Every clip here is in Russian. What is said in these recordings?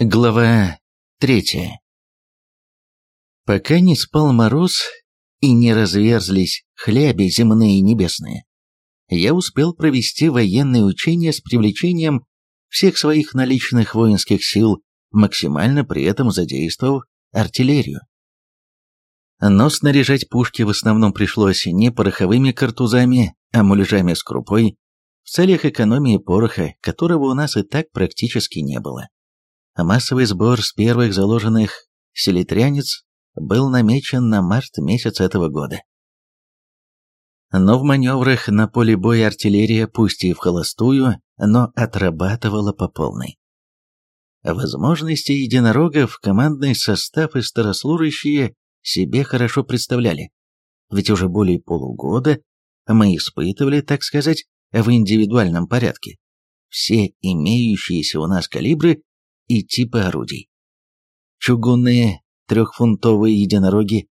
Глава третья. Пока не спал мороз и не разверзлись хляби земные и небесные, я успел провести военные учения с привлечением всех своих наличных воинских сил, максимально при этом задействовав артиллерию. Но снаряжать пушки в основном пришлось не пороховыми картузами, а муляжами с крупой, в целях экономии пороха, которого у нас и так практически не было. Массовый сбор с первых заложенных селитрянец был намечен на март месяц этого года. Но в маневрах на поле боя артиллерия, пусть и в холостую, но отрабатывала по полной. Возможности единорогов командный состав и старослужащие себе хорошо представляли, ведь уже более полугода мы испытывали, так сказать, в индивидуальном порядке все имеющиеся у нас калибры и типы орудий. Чугунные трехфунтовые единороги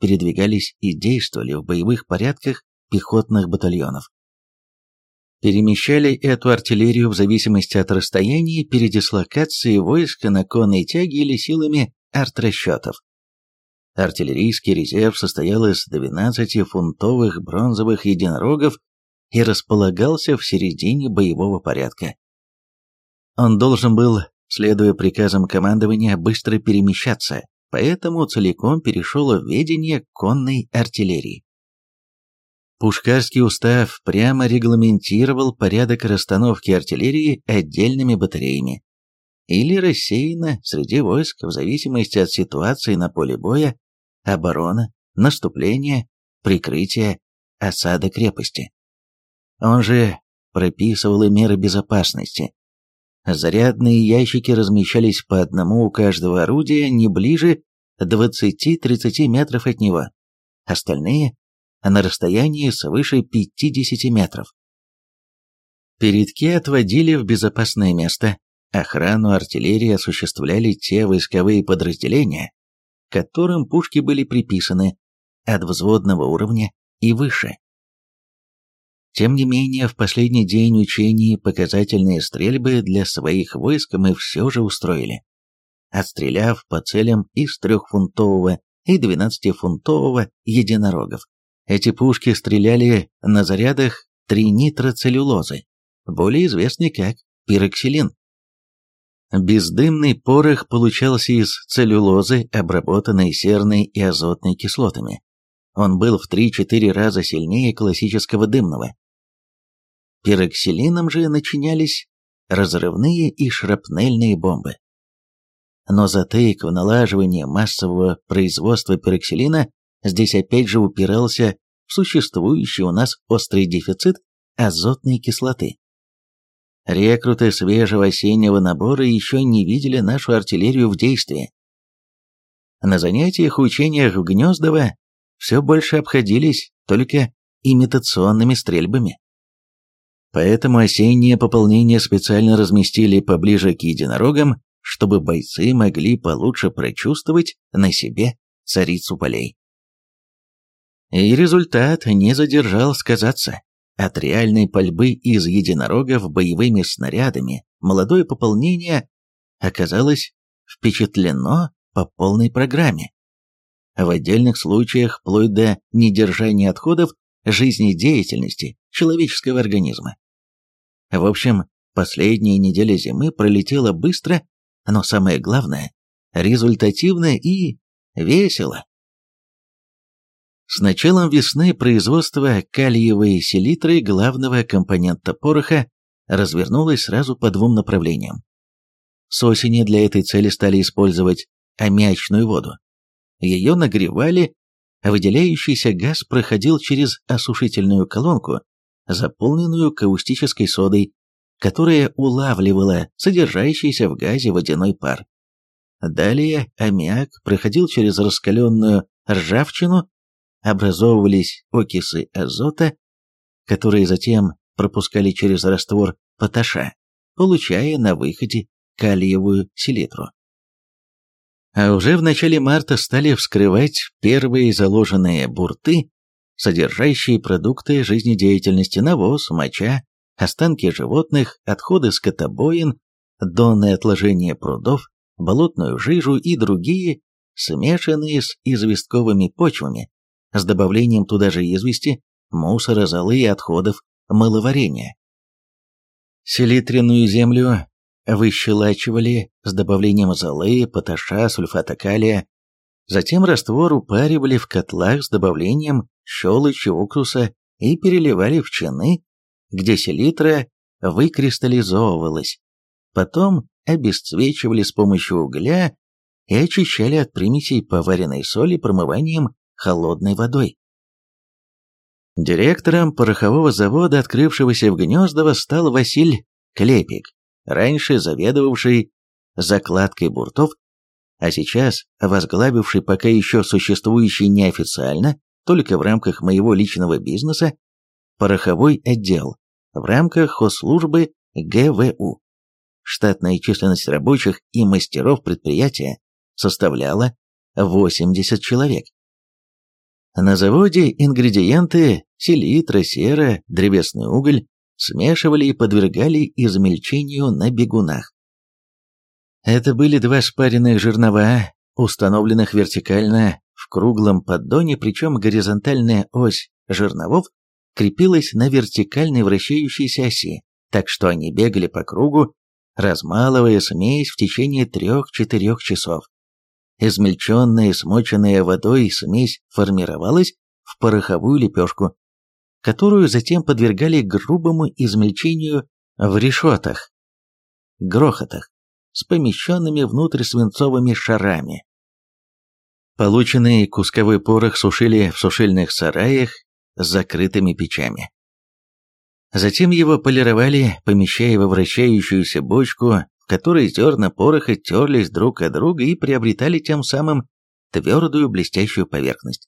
передвигались и действовали в боевых порядках пехотных батальонов. Перемещали эту артиллерию в зависимости от расстояния передислокации войска на конной тяге или силами артрасчетов. Артиллерийский резерв состоял из 12-фунтовых бронзовых единорогов и располагался в середине боевого порядка. Он должен был следуя приказам командования, быстро перемещаться, поэтому целиком перешел в ведение конной артиллерии. Пушкарский устав прямо регламентировал порядок расстановки артиллерии отдельными батареями или рассеяно среди войск в зависимости от ситуации на поле боя, оборона, наступление, прикрытие, осада крепости. Он же прописывал и меры безопасности, Зарядные ящики размещались по одному у каждого орудия не ближе 20-30 метров от него, остальные на расстоянии свыше 50 метров. Передки отводили в безопасное место, охрану артиллерии осуществляли те войсковые подразделения, которым пушки были приписаны от взводного уровня и выше. Тем не менее, в последний день учений показательные стрельбы для своих войск мы все же устроили. Отстреляв по целям из трехфунтового и двенадцатифунтового единорогов. Эти пушки стреляли на зарядах тринитроцеллюлозы, более известный как пироксилин. Бездымный порох получался из целлюлозы, обработанной серной и азотной кислотами. Он был в 3-4 раза сильнее классического дымного. Пироксилином же начинялись разрывные и шрапнельные бомбы. Но затык в налаживание массового производства пироксилина здесь опять же упирался в существующий у нас острый дефицит азотной кислоты. Рекруты свежего осеннего набора еще не видели нашу артиллерию в действии. На занятиях и учениях в Гнездово все больше обходились только имитационными стрельбами. Поэтому осеннее пополнение специально разместили поближе к единорогам, чтобы бойцы могли получше прочувствовать на себе царицу полей. И результат не задержал сказаться. От реальной пальбы из единорогов боевыми снарядами молодое пополнение оказалось впечатлено по полной программе. В отдельных случаях, вплоть до недержания отходов жизнедеятельности человеческого организма. В общем, последняя неделя зимы пролетела быстро, но самое главное – результативно и весело. С началом весны производство калиевой селитры, главного компонента пороха, развернулось сразу по двум направлениям. С осени для этой цели стали использовать аммиачную воду. Ее нагревали, выделяющийся газ проходил через осушительную колонку заполненную каустической содой, которая улавливала содержащийся в газе водяной пар. Далее аммиак проходил через раскаленную ржавчину, образовывались окисы азота, которые затем пропускали через раствор поташа, получая на выходе калиевую селитру. А уже в начале марта стали вскрывать первые заложенные бурты содержащие продукты жизнедеятельности, навоз, моча, останки животных, отходы скотобоин, донные отложения прудов, болотную жижу и другие, смешанные с известковыми почвами, с добавлением туда же извести, мусора, золы и отходов мыловарения. Селитренную землю выщелачивали с добавлением золы, поташа, сульфата калия, затем раствор упаривали в котлах с добавлением щелочи, уксуса и переливали в чаны, где селитра выкристаллизовывалась. Потом обесцвечивали с помощью угля и очищали от примесей поваренной соли промыванием холодной водой. Директором порохового завода, открывшегося в Гнездово, стал Василь Клепик, раньше заведовавший закладкой буртов, а сейчас возглавивший пока еще существующий неофициально, только в рамках моего личного бизнеса, пороховой отдел в рамках хозслужбы ГВУ. Штатная численность рабочих и мастеров предприятия составляла 80 человек. На заводе ингредиенты селитра, сера, древесный уголь смешивали и подвергали измельчению на бегунах. Это были два спаренных жернова, установленных вертикально в круглом поддоне, причем горизонтальная ось жерновов крепилась на вертикальной вращающейся оси, так что они бегали по кругу, размалывая смесь в течение трех-четырех часов. Измельченная, смоченная водой смесь формировалась в пороховую лепешку, которую затем подвергали грубому измельчению в решетах, грохотах, с помещенными внутрь свинцовыми шарами. Полученный кусковой порох сушили в сушильных сараях с закрытыми печами. Затем его полировали, помещая во вращающуюся бочку которой зерна пороха терлись друг от друга и приобретали тем самым твердую блестящую поверхность.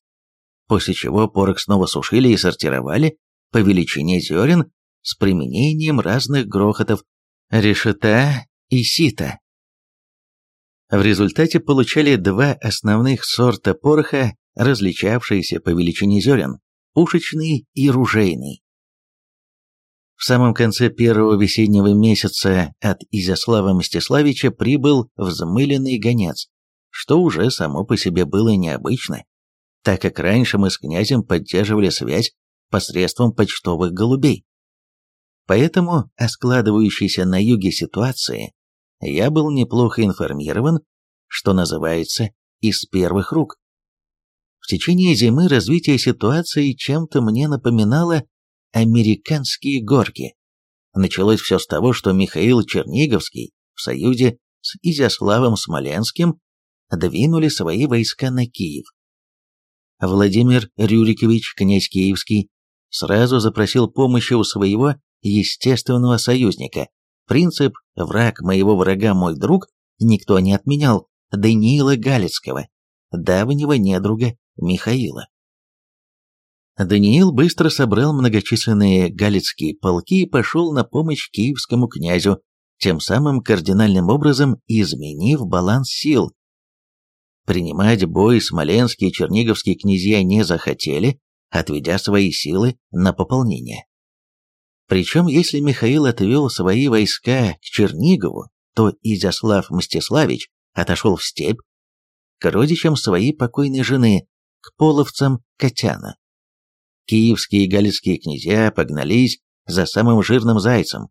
После чего порох снова сушили и сортировали по величине зерен с применением разных грохотов, решета и сита. В результате получали два основных сорта пороха, различавшиеся по величине зерен – пушечный и ружейный. В самом конце первого весеннего месяца от Изяслава Мстиславича прибыл взмыленный гонец, что уже само по себе было необычно, так как раньше мы с князем поддерживали связь посредством почтовых голубей. Поэтому о складывающейся на юге ситуации я был неплохо информирован, что называется, из первых рук. В течение зимы развитие ситуации чем-то мне напоминало американские горки. Началось все с того, что Михаил Черниговский в союзе с Изяславом Смоленским двинули свои войска на Киев. Владимир Рюрикович, князь Киевский, сразу запросил помощи у своего естественного союзника. Принцип «враг моего врага мой друг» никто не отменял Даниила Галицкого, давнего недруга Михаила. Даниил быстро собрал многочисленные галицкие полки и пошел на помощь киевскому князю, тем самым кардинальным образом изменив баланс сил. Принимать бой смоленские и черниговские князья не захотели, отведя свои силы на пополнение. Причем, если Михаил отвел свои войска к Чернигову, то Изяслав Мстиславич отошел в степь к родичам своей покойной жены, к половцам Котяна киевские и галицкие князья погнались за самым жирным зайцем,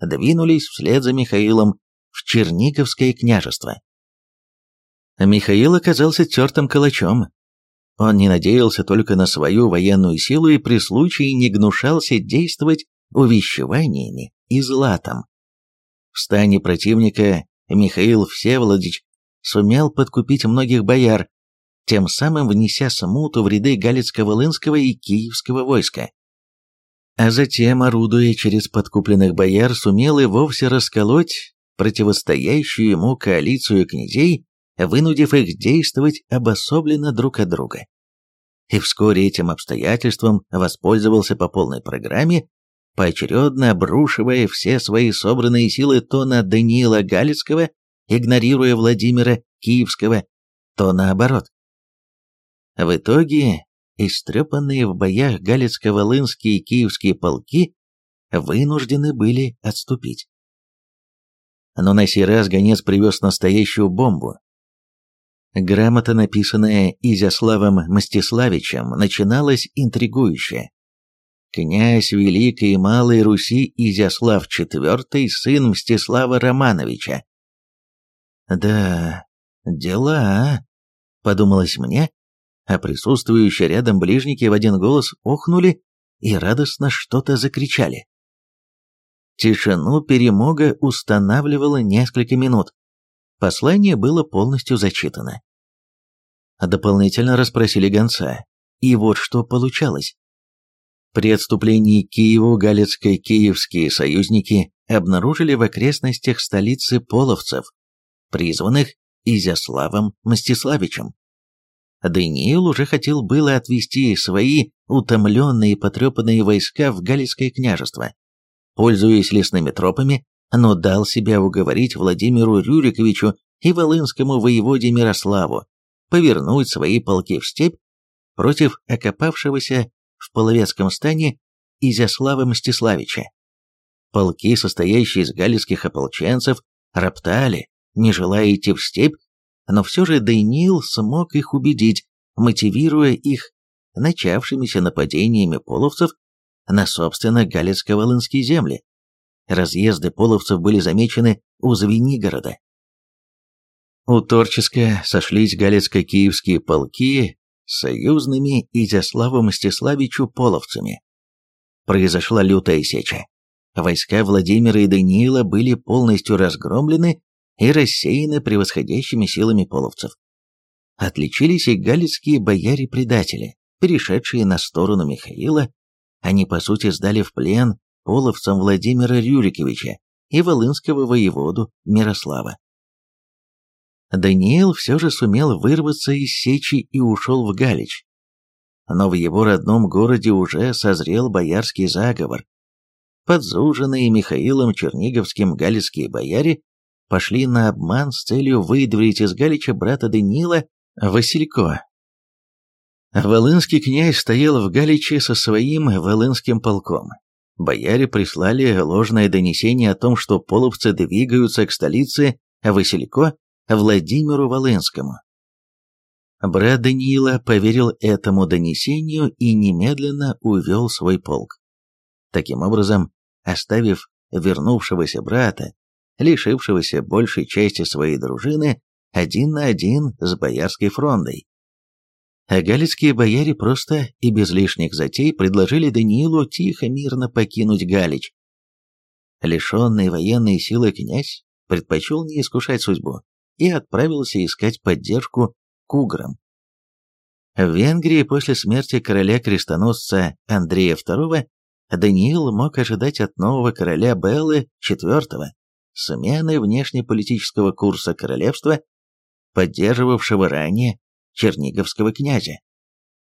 двинулись вслед за Михаилом в Черниговское княжество. Михаил оказался тертым калачом. Он не надеялся только на свою военную силу и при случае не гнушался действовать увещеваниями и златом. В стане противника Михаил Всеволодич сумел подкупить многих бояр, тем самым внеся смуту в ряды Галицко-Волынского и Киевского войска. А затем, орудуя через подкупленных бояр, сумел и вовсе расколоть противостоящую ему коалицию князей, вынудив их действовать обособленно друг от друга. И вскоре этим обстоятельством воспользовался по полной программе, поочередно обрушивая все свои собранные силы то на Даниила Галицкого, игнорируя Владимира Киевского, то наоборот. В итоге, истрепанные в боях Галицко-Волынские и Киевские полки вынуждены были отступить. но на сей раз гонец привез настоящую бомбу. Грамота, написанная Изяславом Мстиславичем, начиналась интригующе. Князь Великой и Малой Руси Изяслав IV, сын Мстислава Романовича. «Да, дела», — подумалось мне, а присутствующие рядом ближники в один голос охнули и радостно что-то закричали. Тишину перемога устанавливала несколько минут. Послание было полностью зачитано. Дополнительно расспросили гонца, и вот что получалось. При отступлении к Киеву галицко-киевские союзники обнаружили в окрестностях столицы половцев, призванных Изяславом Мстиславичем. Даниил уже хотел было отвести свои утомленные и потрепанные войска в Галицкое княжество, пользуясь лесными тропами, но дал себя уговорить Владимиру Рюриковичу и волынскому воеводе Мирославу повернуть свои полки в степь против окопавшегося в половецком стане Изяслава Мстиславича. Полки, состоящие из галицких ополченцев, роптали, не желая идти в степь, но все же Даниил смог их убедить, мотивируя их начавшимися нападениями половцев на, собственно, галицко-волынские земли. Разъезды половцев были замечены у Звенигорода. У Торческа сошлись галицко-киевские полки с союзными Изяславу Мстиславичу половцами. Произошла лютая сеча. Войска Владимира и Даниила были полностью разгромлены и рассеяны превосходящими силами половцев. Отличились и галицкие бояре-предатели, перешедшие на сторону Михаила они, по сути, сдали в плен половцам Владимира Рюриковича и волынского воеводу Мирослава. Даниил все же сумел вырваться из сечи и ушел в Галич. Но в его родном городе уже созрел боярский заговор. Подзуженные Михаилом Черниговским галицкие бояре пошли на обман с целью выдворить из Галича брата Даниила Василько, Волынский князь стоял в Галиче со своим Волынским полком. Бояре прислали ложное донесение о том, что половцы двигаются к столице Василько Владимиру Волынскому. Брат Даниила поверил этому донесению и немедленно увел свой полк. Таким образом, оставив вернувшегося брата, лишившегося большей части своей дружины, один на один с боярской фрондой. А галицкие бояре просто и без лишних затей предложили Даниилу тихо, мирно покинуть Галич. Лишенный военной силы князь предпочел не искушать судьбу и отправился искать поддержку к уграм. В Венгрии после смерти короля-крестоносца Андрея II Даниил мог ожидать от нового короля Беллы IV смены внешнеполитического курса королевства, поддерживавшего ранее черниговского князя.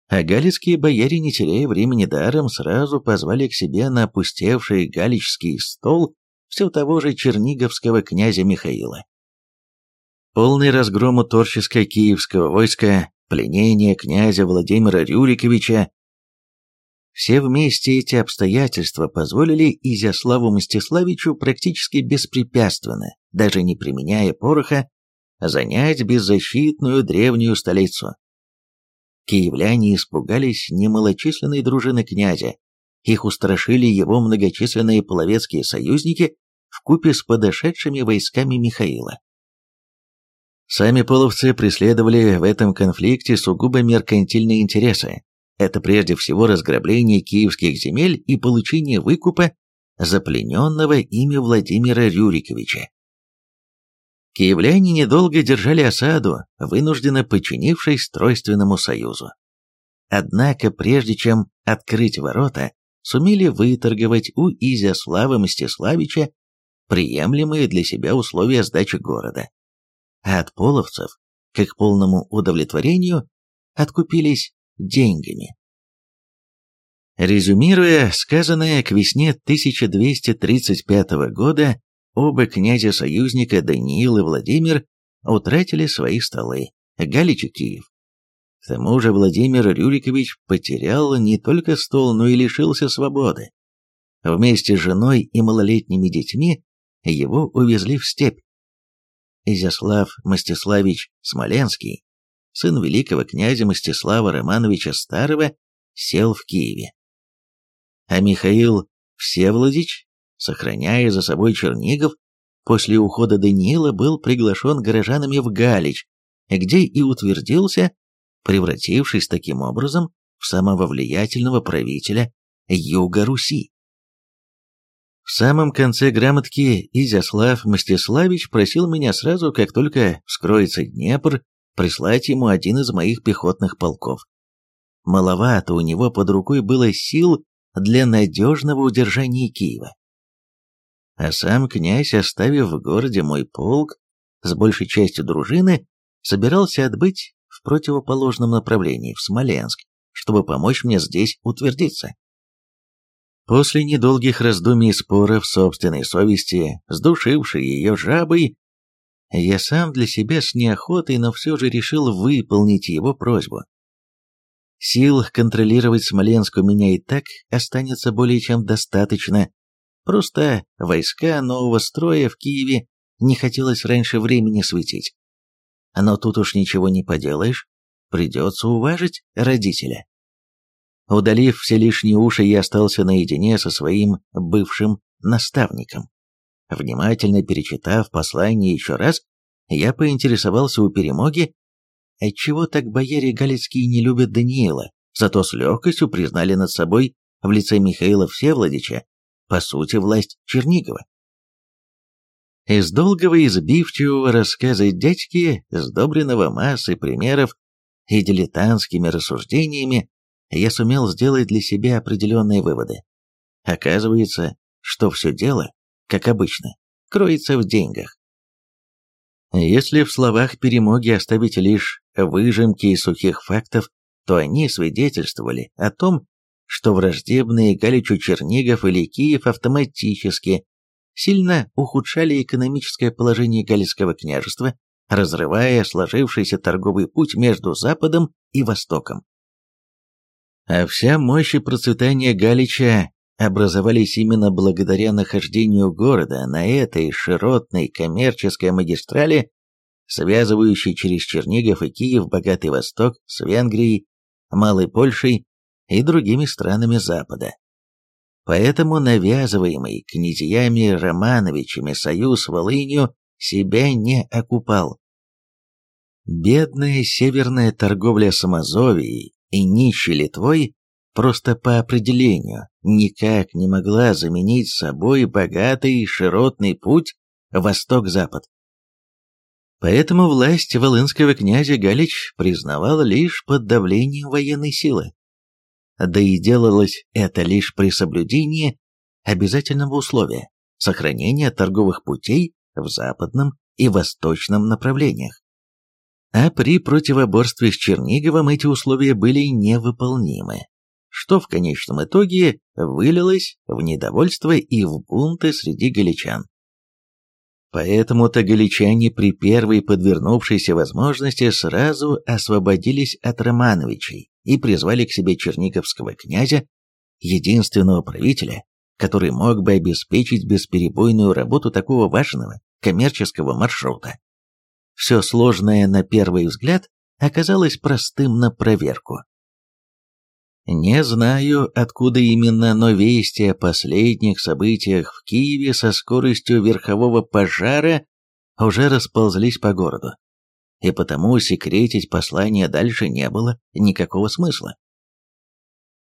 А галицкие бояре, не теряя времени даром, сразу позвали к себе на опустевший галичский стол все того же черниговского князя Михаила. Полный разгром у Торческо-Киевского войска, пленение князя Владимира Рюриковича, все вместе эти обстоятельства позволили Изяславу Мстиславичу практически беспрепятственно, даже не применяя пороха, занять беззащитную древнюю столицу. Киевляне испугались немалочисленной дружины князя, их устрашили его многочисленные половецкие союзники в купе с подошедшими войсками Михаила. Сами половцы преследовали в этом конфликте сугубо меркантильные интересы. Это прежде всего разграбление киевских земель и получение выкупа за плененного ими Владимира Рюриковича. Киевляне недолго держали осаду, вынужденно подчинившись Тройственному союзу. Однако, прежде чем открыть ворота, сумели выторговать у Изяслава Мстиславича приемлемые для себя условия сдачи города. А от половцев, к их полному удовлетворению, откупились деньгами. Резюмируя сказанное к весне 1235 года, Оба князя-союзника Даниил и Владимир утратили свои столы, Галич и Киев. К тому же Владимир Рюрикович потерял не только стол, но и лишился свободы. Вместе с женой и малолетними детьми его увезли в степь. Изяслав Мстиславич Смоленский, сын великого князя Мстислава Романовича Старого, сел в Киеве. А Михаил Всеволодич, сохраняя за собой Чернигов, после ухода Даниила был приглашен горожанами в Галич, где и утвердился, превратившись таким образом в самого влиятельного правителя Юга Руси. В самом конце грамотки Изяслав Мстиславич просил меня сразу, как только вскроется Днепр, прислать ему один из моих пехотных полков. Маловато у него под рукой было сил для надежного удержания Киева. А сам князь, оставив в городе мой полк с большей частью дружины, собирался отбыть в противоположном направлении, в Смоленск, чтобы помочь мне здесь утвердиться. После недолгих раздумий и споров собственной совести, сдушившей ее жабой, я сам для себя с неохотой, но все же решил выполнить его просьбу. Сил контролировать Смоленск у меня и так останется более чем достаточно. Просто войска нового строя в Киеве не хотелось раньше времени светить. Но тут уж ничего не поделаешь, придется уважить родителя. Удалив все лишние уши, я остался наедине со своим бывшим наставником. Внимательно перечитав послание еще раз, я поинтересовался у перемоги, отчего так бояре Галицкие не любят Даниила, зато с легкостью признали над собой в лице Михаила Всеволодича, по сути, власть Чернигова. Из долгого и избивчивого рассказа дядьки, сдобренного массой примеров и дилетантскими рассуждениями, я сумел сделать для себя определенные выводы. Оказывается, что все дело, как обычно, кроется в деньгах. Если в словах перемоги оставить лишь выжимки из сухих фактов, то они свидетельствовали о том, что враждебные Галичу Чернигов или Киев автоматически сильно ухудшали экономическое положение Галицкого княжества, разрывая сложившийся торговый путь между Западом и Востоком. А вся мощь и процветание Галича образовались именно благодаря нахождению города на этой широтной коммерческой магистрали, связывающей через Чернигов и Киев богатый Восток с Венгрией, Малой Польшей и другими странами Запада. Поэтому навязываемый князьями Романовичами союз с Волынью себя не окупал. Бедная северная торговля с Амазовией и нищей Литвой просто по определению никак не могла заменить собой богатый широтный путь восток-запад. Поэтому власть волынского князя Галич признавала лишь под давлением военной силы. Да и делалось это лишь при соблюдении обязательного условия – сохранения торговых путей в западном и восточном направлениях а при противоборстве с Черниговым эти условия были невыполнимы, что в конечном итоге вылилось в недовольство и в бунты среди галичан. Поэтому-то галичане при первой подвернувшейся возможности сразу освободились от Романовичей и призвали к себе черниговского князя, единственного правителя, который мог бы обеспечить бесперебойную работу такого важного коммерческого маршрута. Все сложное на первый взгляд оказалось простым на проверку. Не знаю, откуда именно, но вести о последних событиях в Киеве со скоростью верхового пожара уже расползлись по городу. И потому секретить послание дальше не было никакого смысла.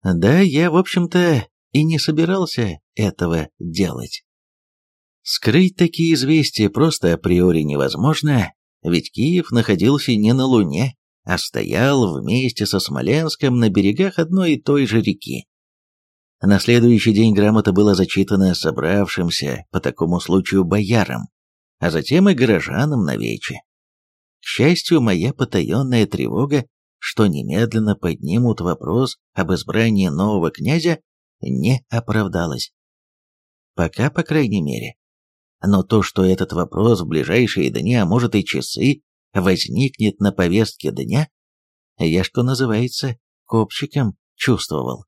Да, я, в общем-то, и не собирался этого делать. Скрыть такие известия просто априори невозможно, ведь Киев находился не на Луне, а стоял вместе со Смоленском на берегах одной и той же реки. На следующий день грамота была зачитана собравшимся по такому случаю боярам, а затем и горожанам на вече. К счастью, моя потаенная тревога, что немедленно поднимут вопрос об избрании нового князя, не оправдалась. Пока, по крайней мере. Но то, что этот вопрос в ближайшие дни, а может и часы, возникнет на повестке дня, я, что называется, копчиком чувствовал.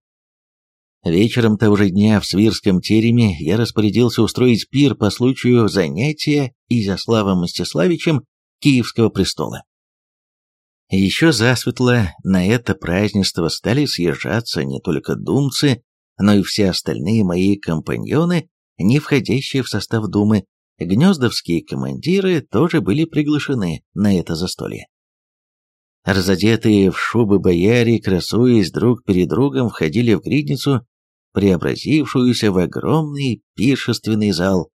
Вечером того же дня в Свирском тереме я распорядился устроить пир по случаю занятия Изяславом Мстиславичем Киевского престола. Еще засветло на это празднество стали съезжаться не только думцы, но и все остальные мои компаньоны, не входящие в состав думы, гнездовские командиры тоже были приглашены на это застолье. Разодетые в шубы бояре, красуясь друг перед другом, входили в гридницу, преобразившуюся в огромный пиршественный зал.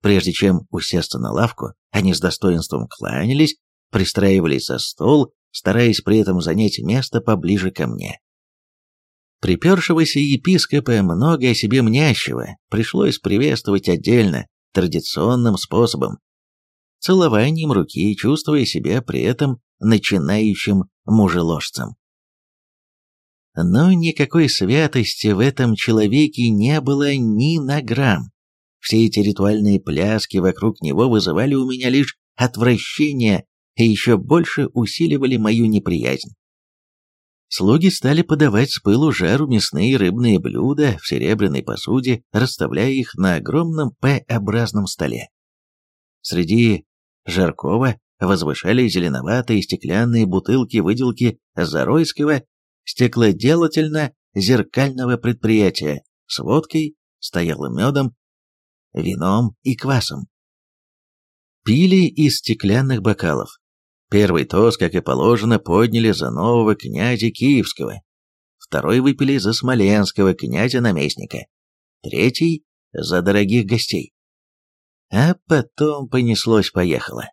Прежде чем усесться на лавку, они с достоинством кланялись, пристраивались за стол, стараясь при этом занять место поближе ко мне. Припершегося епископа, много о себе мнящего, пришлось приветствовать отдельно, традиционным способом. Целованием руки, чувствуя себя при этом начинающим мужеложцем. Но никакой святости в этом человеке не было ни на грамм. Все эти ритуальные пляски вокруг него вызывали у меня лишь отвращение и еще больше усиливали мою неприязнь. Слуги стали подавать с пылу жару мясные и рыбные блюда в серебряной посуде, расставляя их на огромном П-образном столе. Среди жаркого возвышали зеленоватые стеклянные бутылки-выделки Заройского стеклоделательно-зеркального предприятия с водкой, стоялым медом, вином и квасом. Пили из стеклянных бокалов. Первый тост, как и положено, подняли за нового князя Киевского. Второй выпили за смоленского князя-наместника. Третий — за дорогих гостей. А потом понеслось-поехало.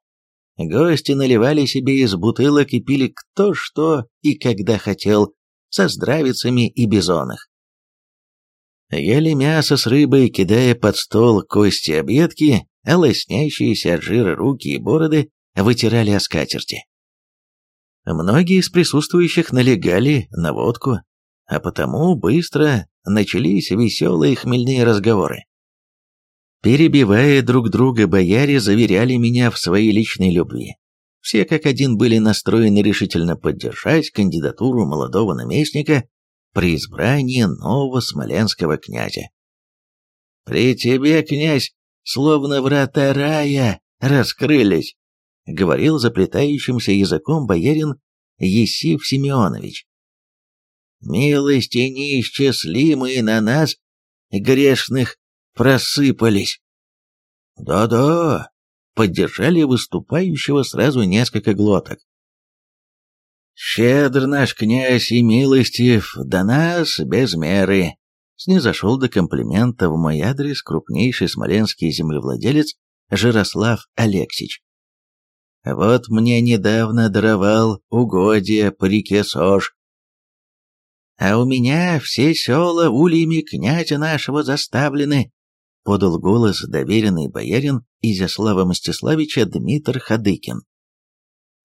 Гости наливали себе из бутылок и пили кто что и когда хотел, со здравицами и бизонах. Ели мясо с рыбой, кидая под стол кости объедки, а лоснящиеся от жира руки и бороды вытирали о скатерти. Многие из присутствующих налегали на водку, а потому быстро начались веселые хмельные разговоры. Перебивая друг друга, бояре заверяли меня в своей личной любви. Все как один были настроены решительно поддержать кандидатуру молодого наместника при избрании нового смоленского князя. «При тебе, князь, словно врата рая раскрылись», — говорил заплетающимся языком боярин Есиф Семенович. «Милости неисчислимые на нас, грешных, просыпались». «Да-да», — поддержали выступающего сразу несколько глоток. «Щедр наш князь и милостив, до нас без меры», — снизошел до комплимента в мой адрес крупнейший смоленский землевладелец Жирослав Алексич. Вот мне недавно даровал угодья по реке Сож. А у меня все села ульями князя нашего заставлены, подал голос доверенный боярин Изяслава Мстиславича Дмитр Хадыкин.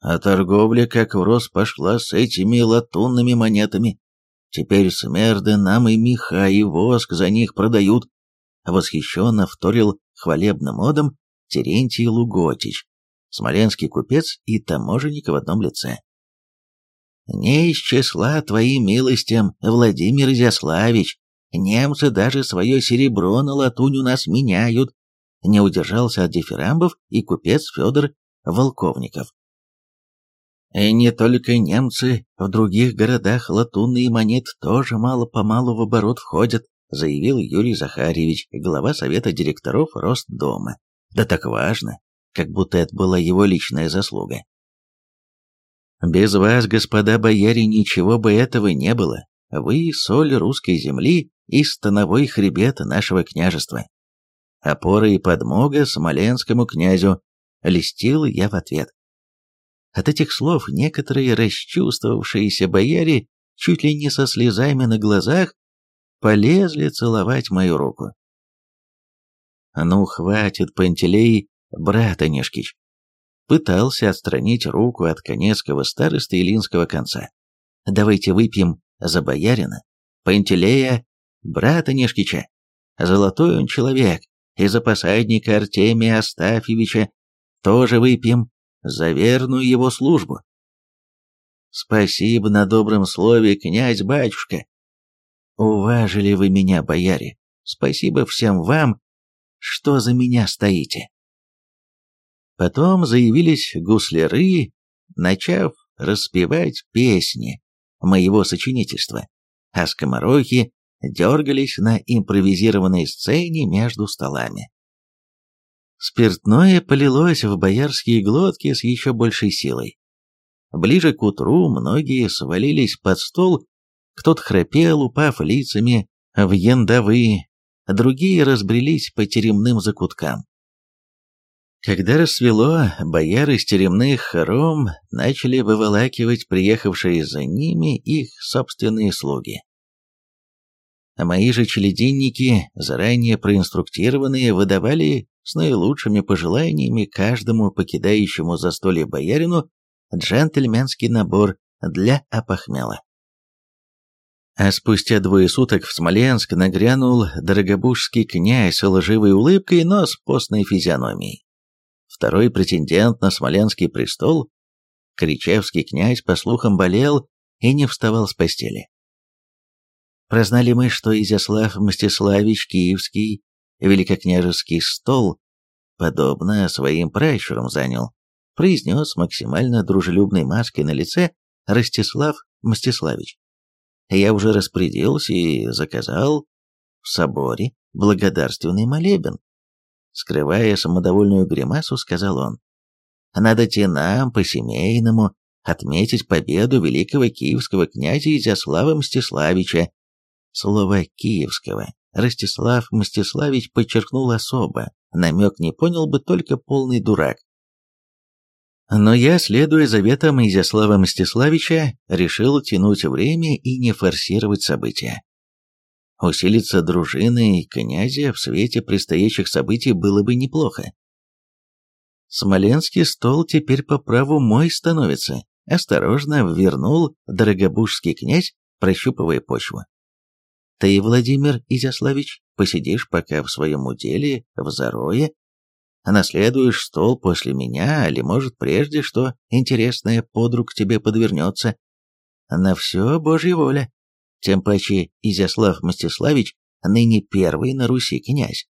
А торговля как в рост пошла с этими латунными монетами. Теперь смерды нам и меха, и воск за них продают. Восхищенно вторил хвалебным модом Терентий Луготич смоленский купец и таможенник в одном лице. «Не из числа твоим милостям, Владимир Изяславич, немцы даже свое серебро на латунь у нас меняют», не удержался от дифирамбов и купец Федор Волковников. И не только немцы, в других городах латунные монеты тоже мало-помалу в оборот входят, заявил Юрий Захарьевич, глава совета директоров Ростдома. Да так важно, как будто это была его личная заслуга. Без вас, господа бояре, ничего бы этого не было. Вы — соль русской земли и становой хребет нашего княжества. Опора и подмога смоленскому князю, листил я в ответ. От этих слов некоторые расчувствовавшиеся бояре чуть ли не со слезами на глазах полезли целовать мою руку. «Ну, хватит, Пантелей, брат Онешкич. Пытался отстранить руку от конецкого старосты Илинского конца. Давайте выпьем за боярина, Пантелея, брата Нешкича. Золотой он человек, и за посадника Артемия Астафьевича тоже выпьем за верную его службу. Спасибо на добром слове, князь-батюшка. уважили вы меня, бояре. Спасибо всем вам, что за меня стоите. Потом заявились гусляры, начав распевать песни моего сочинительства, а скоморохи дергались на импровизированной сцене между столами. Спиртное полилось в боярские глотки с еще большей силой. Ближе к утру многие свалились под стол, кто-то храпел, упав лицами в яндовые, другие разбрелись по теремным закуткам. Когда рассвело, бояры из теремных хором начали выволакивать приехавшие за ними их собственные слуги. А мои же челединники, заранее проинструктированные, выдавали с наилучшими пожеланиями каждому покидающему застолье боярину джентльменский набор для опохмела. А спустя двое суток в Смоленск нагрянул дорогобужский князь с лживой улыбкой, но с постной физиономией. Второй претендент на смоленский престол, Кричевский князь, по слухам, болел и не вставал с постели. Прознали мы, что Изяслав Мстиславич Киевский великокняжеский стол, подобно своим пращурам занял, произнес максимально дружелюбной маской на лице Ростислав Мстиславич. Я уже распорядился и заказал в соборе благодарственный молебен. Скрывая самодовольную гримасу, сказал он. Надо-те нам, по-семейному, отметить победу великого киевского князя Изяслава Мстиславича. Слово «киевского» Ростислав Мстиславич подчеркнул особо, намек не понял бы только полный дурак. Но я, следуя заветам Изяслава Мстиславича, решил тянуть время и не форсировать события. Усилиться дружиной князя в свете предстоящих событий было бы неплохо. Смоленский стол теперь по праву мой становится, осторожно вернул дорогобужский князь, прощупывая почву. Ты, Владимир Изяславич, посидишь пока в своем уделе, в зарое, наследуешь стол после меня, или, может, прежде, что интересное под рук тебе подвернется. На все Божья воля. Тем паче Изяслав Мстиславич ныне первый на Руси князь.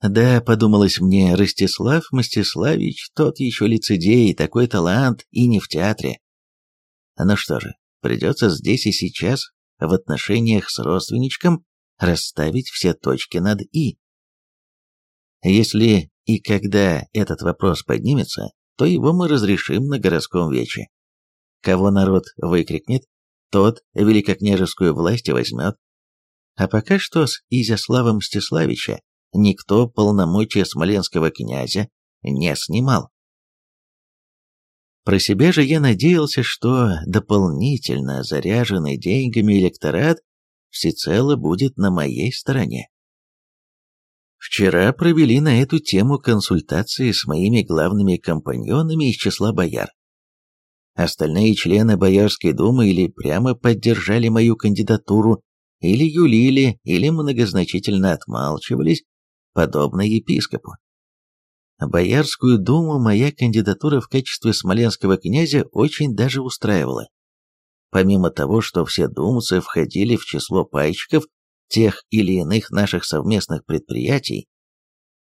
Да, подумалось мне, Ростислав Мстиславич, тот еще лицедей, такой талант, и не в театре. Ну что же, придется здесь и сейчас, в отношениях с родственничком, расставить все точки над «и». Если и когда этот вопрос поднимется, то его мы разрешим на городском вече. Кого народ выкрикнет, тот великокняжескую власть возьмет. А пока что с Изяславом Мстиславича никто полномочия смоленского князя не снимал. Про себя же я надеялся, что дополнительно заряженный деньгами электорат всецело будет на моей стороне. Вчера провели на эту тему консультации с моими главными компаньонами из числа бояр. Остальные члены Боярской думы или прямо поддержали мою кандидатуру, или юлили, или многозначительно отмалчивались, подобно епископу. Боярскую думу моя кандидатура в качестве смоленского князя очень даже устраивала. Помимо того, что все думцы входили в число пайщиков, тех или иных наших совместных предприятий,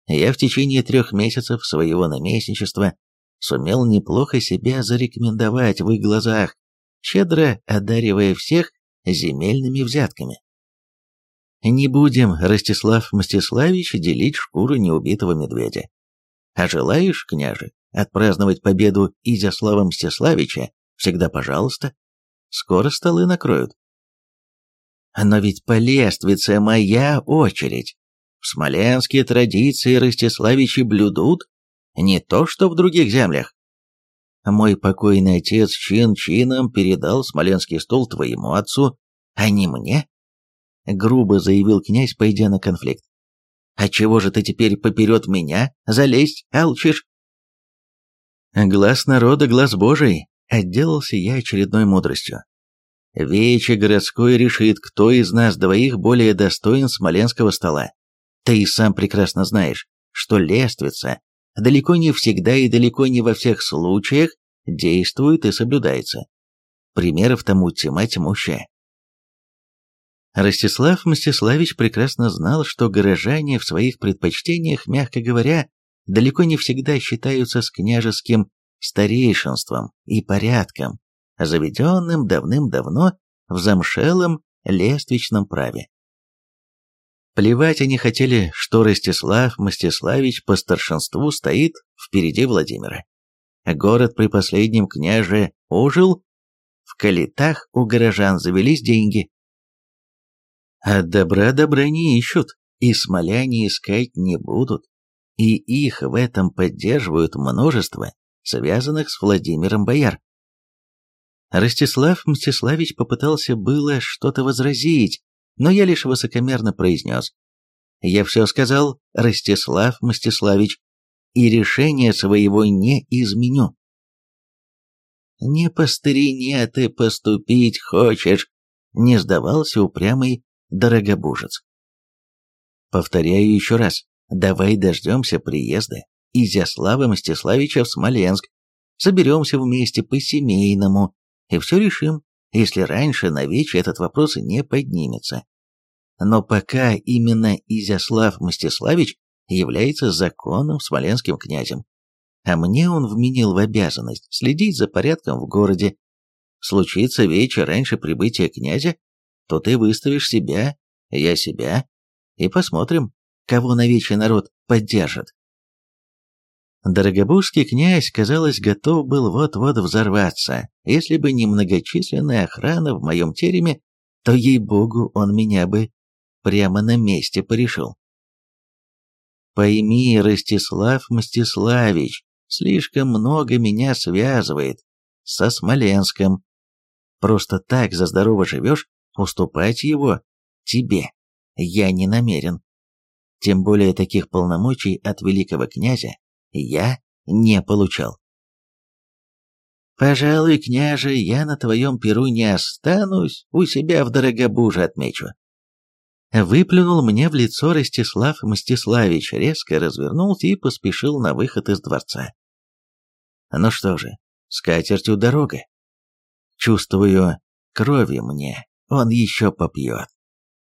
я в течение трех месяцев своего наместничества сумел неплохо себя зарекомендовать в их глазах, щедро одаривая всех земельными взятками. Не будем, Ростислав Мстиславич, делить шкуру неубитого медведя. А желаешь, княже, отпраздновать победу Изяслава Мстиславича, всегда пожалуйста. Скоро столы накроют. Но ведь по лествице моя очередь. В Смоленске традиции Ростиславичи блюдут, не то что в других землях. Мой покойный отец чин-чином передал смоленский стол твоему отцу, а не мне. Грубо заявил князь, пойдя на конфликт. А чего же ты теперь поперед меня залезть алчишь? Глаз народа, глаз божий, отделался я очередной мудростью. Вече городской решит, кто из нас двоих более достоин смоленского стола. Ты и сам прекрасно знаешь, что лествица далеко не всегда и далеко не во всех случаях действует и соблюдается. Примеров тому тьма тьмущая. Ростислав Мстиславич прекрасно знал, что горожане в своих предпочтениях, мягко говоря, далеко не всегда считаются с княжеским старейшинством и порядком, заведенным давным-давно в замшелом лествичном праве. Плевать они хотели, что Ростислав Мстиславич по старшинству стоит впереди Владимира. Город при последнем княже ожил, в калитах у горожан завелись деньги. А добра добра не ищут, и смоляне искать не будут, и их в этом поддерживают множество связанных с Владимиром бояр. Ростислав Мстиславич попытался было что-то возразить, но я лишь высокомерно произнес. «Я все сказал, Ростислав Мстиславич, и решение своего не изменю». «Не по старине ты поступить хочешь», — не сдавался упрямый дорогобужец. «Повторяю еще раз, давай дождемся приезда Изяслава Мстиславича в Смоленск, соберемся вместе по-семейному и все решим, если раньше на вече этот вопрос не поднимется. Но пока именно Изяслав Мстиславич является законным смоленским князем, а мне он вменил в обязанность следить за порядком в городе. Случится вечер раньше прибытия князя, то ты выставишь себя, я себя, и посмотрим, кого вече народ поддержит. Дорогобужский князь, казалось, готов был вот-вот взорваться. Если бы не многочисленная охрана в моем тереме, то, ей-богу, он меня бы прямо на месте порешил. Пойми, Ростислав Мстиславич, слишком много меня связывает со Смоленском. Просто так за здорово живешь, уступать его тебе я не намерен. Тем более таких полномочий от великого князя я не получал. «Пожалуй, княже, я на твоем перу не останусь, у себя в Дорогобуже отмечу». Выплюнул мне в лицо Ростислав Мстиславич, резко развернулся и поспешил на выход из дворца. Ну что же, с катертью дорога. Чувствую, крови мне он еще попьет.